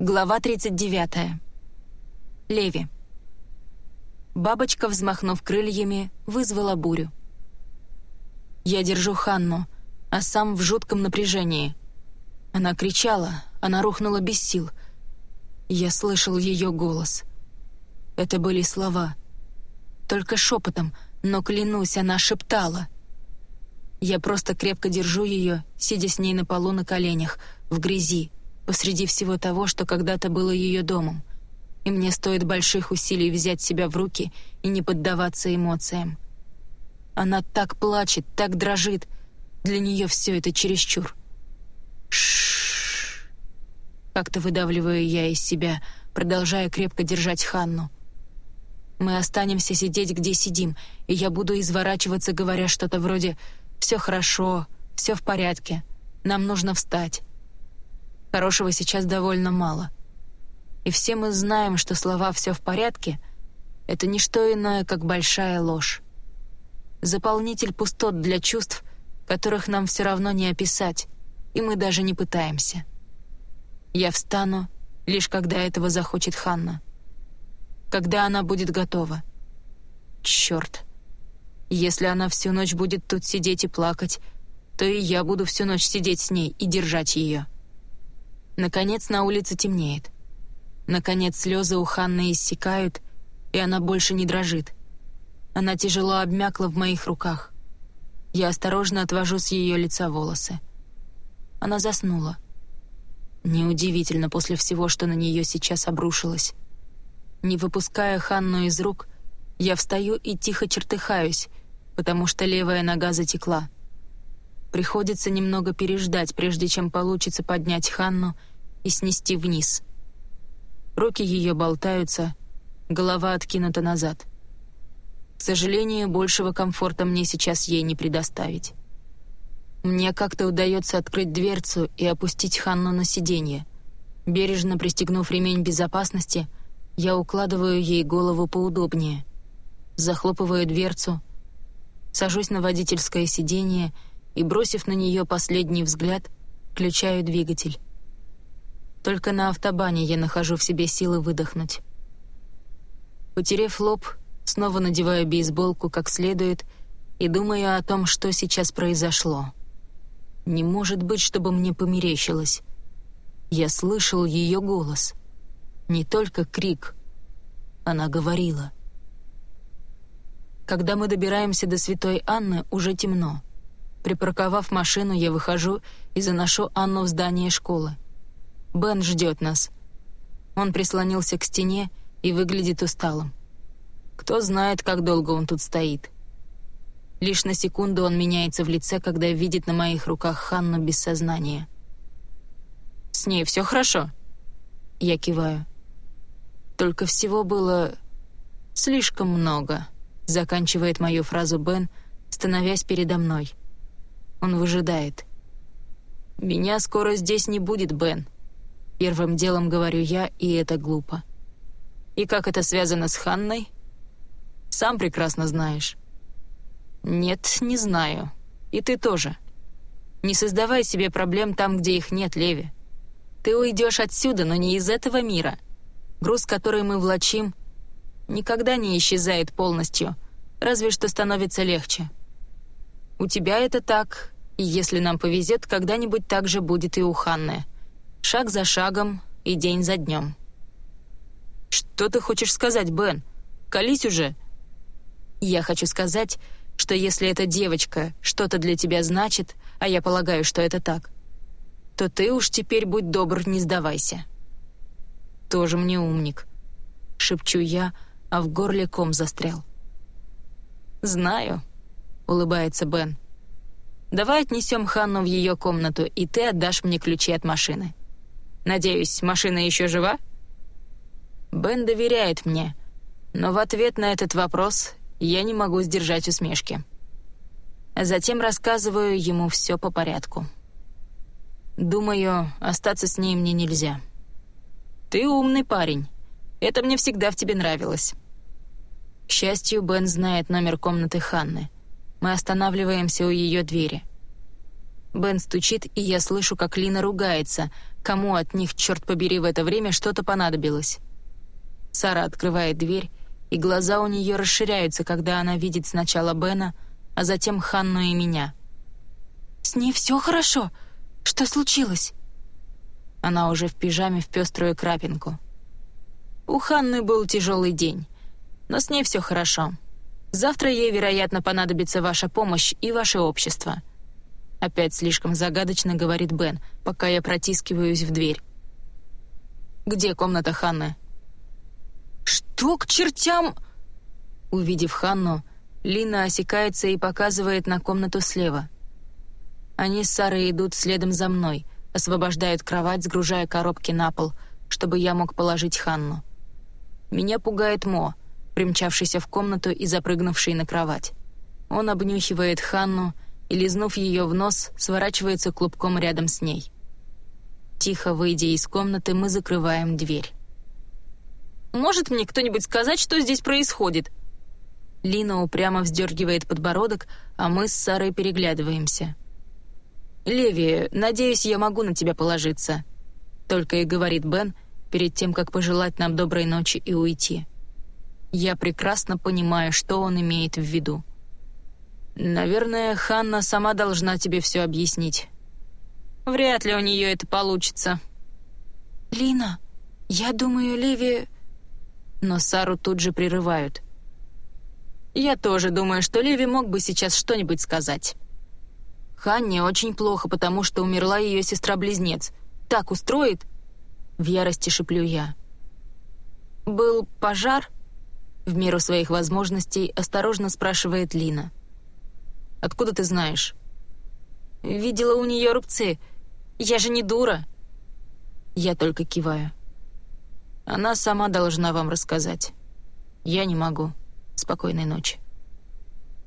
Глава 39. Леви. Бабочка, взмахнув крыльями, вызвала бурю. Я держу Ханну, а сам в жутком напряжении. Она кричала, она рухнула без сил. Я слышал ее голос. Это были слова. Только шепотом, но, клянусь, она шептала. Я просто крепко держу ее, сидя с ней на полу на коленях, в грязи, посреди всего того, что когда-то было ее домом. И мне стоит больших усилий взять себя в руки и не поддаваться эмоциям. Она так плачет, так дрожит. Для нее все это чересчур. Шш. Как-то выдавливаю я из себя, продолжая крепко держать Ханну. Мы останемся сидеть, где сидим, и я буду изворачиваться, говоря что-то вроде «все хорошо», «все в порядке», «нам нужно встать». Хорошего сейчас довольно мало. И все мы знаем, что слова «все в порядке» — это не что иное, как большая ложь. Заполнитель пустот для чувств, которых нам все равно не описать, и мы даже не пытаемся. Я встану, лишь когда этого захочет Ханна. Когда она будет готова. Черт. Если она всю ночь будет тут сидеть и плакать, то и я буду всю ночь сидеть с ней и держать ее. Наконец на улице темнеет. Наконец слезы у Ханны иссякают, и она больше не дрожит. Она тяжело обмякла в моих руках. Я осторожно отвожу с ее лица волосы. Она заснула. Неудивительно после всего, что на нее сейчас обрушилось. Не выпуская Ханну из рук, я встаю и тихо чертыхаюсь, потому что левая нога затекла. Приходится немного переждать, прежде чем получится поднять Ханну и снести вниз. Руки ее болтаются, голова откинута назад. К сожалению, большего комфорта мне сейчас ей не предоставить. Мне как-то удается открыть дверцу и опустить Ханну на сиденье. Бережно пристегнув ремень безопасности, я укладываю ей голову поудобнее, захлопываю дверцу, сажусь на водительское сиденье и, бросив на нее последний взгляд, включаю двигатель. Только на автобане я нахожу в себе силы выдохнуть. Потерев лоб, снова надеваю бейсболку как следует и думаю о том, что сейчас произошло. Не может быть, чтобы мне померещилось. Я слышал ее голос. Не только крик. Она говорила. Когда мы добираемся до Святой Анны, уже темно. Припарковав машину, я выхожу и заношу Анну в здание школы. Бен ждет нас. Он прислонился к стене и выглядит усталым. Кто знает, как долго он тут стоит. Лишь на секунду он меняется в лице, когда видит на моих руках Ханну без сознания. «С ней все хорошо?» Я киваю. «Только всего было слишком много», — заканчивает мою фразу Бен, становясь передо мной. Он выжидает. «Меня скоро здесь не будет, Бен». Первым делом говорю я, и это глупо. «И как это связано с Ханной?» «Сам прекрасно знаешь». «Нет, не знаю. И ты тоже. Не создавай себе проблем там, где их нет, Леви. Ты уйдешь отсюда, но не из этого мира. Груз, который мы влачим, никогда не исчезает полностью, разве что становится легче. У тебя это так, и если нам повезет, когда-нибудь так же будет и у Ханны. Шаг за шагом и день за днем. «Что ты хочешь сказать, Бен? Колись уже!» «Я хочу сказать, что если эта девочка что-то для тебя значит, а я полагаю, что это так, то ты уж теперь будь добр, не сдавайся». «Тоже мне умник», — шепчу я, а в горле ком застрял. «Знаю», улыбается Бен. «Давай отнесем Ханну в ее комнату, и ты отдашь мне ключи от машины. Надеюсь, машина еще жива?» Бен доверяет мне, но в ответ на этот вопрос я не могу сдержать усмешки. Затем рассказываю ему все по порядку. Думаю, остаться с ней мне нельзя. «Ты умный парень. Это мне всегда в тебе нравилось». К счастью, Бен знает номер комнаты Ханны — мы останавливаемся у ее двери. Бен стучит, и я слышу, как Лина ругается. Кому от них, черт побери, в это время что-то понадобилось? Сара открывает дверь, и глаза у нее расширяются, когда она видит сначала Бена, а затем Ханну и меня. «С ней все хорошо? Что случилось?» Она уже в пижаме в пеструю крапинку. У Ханны был тяжелый день, но с ней все хорошо. Завтра ей, вероятно, понадобится ваша помощь и ваше общество. Опять слишком загадочно говорит Бен, пока я протискиваюсь в дверь. «Где комната Ханны?» «Что к чертям?» Увидев Ханну, Лина осекается и показывает на комнату слева. Они с Сарой идут следом за мной, освобождают кровать, сгружая коробки на пол, чтобы я мог положить Ханну. Меня пугает Мо, примчавшийся в комнату и запрыгнувший на кровать. Он обнюхивает Ханну и, лизнув ее в нос, сворачивается клубком рядом с ней. Тихо выйдя из комнаты, мы закрываем дверь. «Может мне кто-нибудь сказать, что здесь происходит?» Лина упрямо вздергивает подбородок, а мы с Сарой переглядываемся. «Леви, надеюсь, я могу на тебя положиться», — только и говорит Бен, перед тем, как пожелать нам доброй ночи и уйти. Я прекрасно понимаю, что он имеет в виду. «Наверное, Ханна сама должна тебе все объяснить». «Вряд ли у нее это получится». «Лина, я думаю, Леви...» Но Сару тут же прерывают. «Я тоже думаю, что Леви мог бы сейчас что-нибудь сказать». Ханне очень плохо, потому что умерла ее сестра-близнец. Так устроит?» В ярости шеплю я. «Был пожар?» В меру своих возможностей осторожно спрашивает Лина. «Откуда ты знаешь?» «Видела у нее рубцы. Я же не дура». Я только киваю. Она сама должна вам рассказать. Я не могу. Спокойной ночи.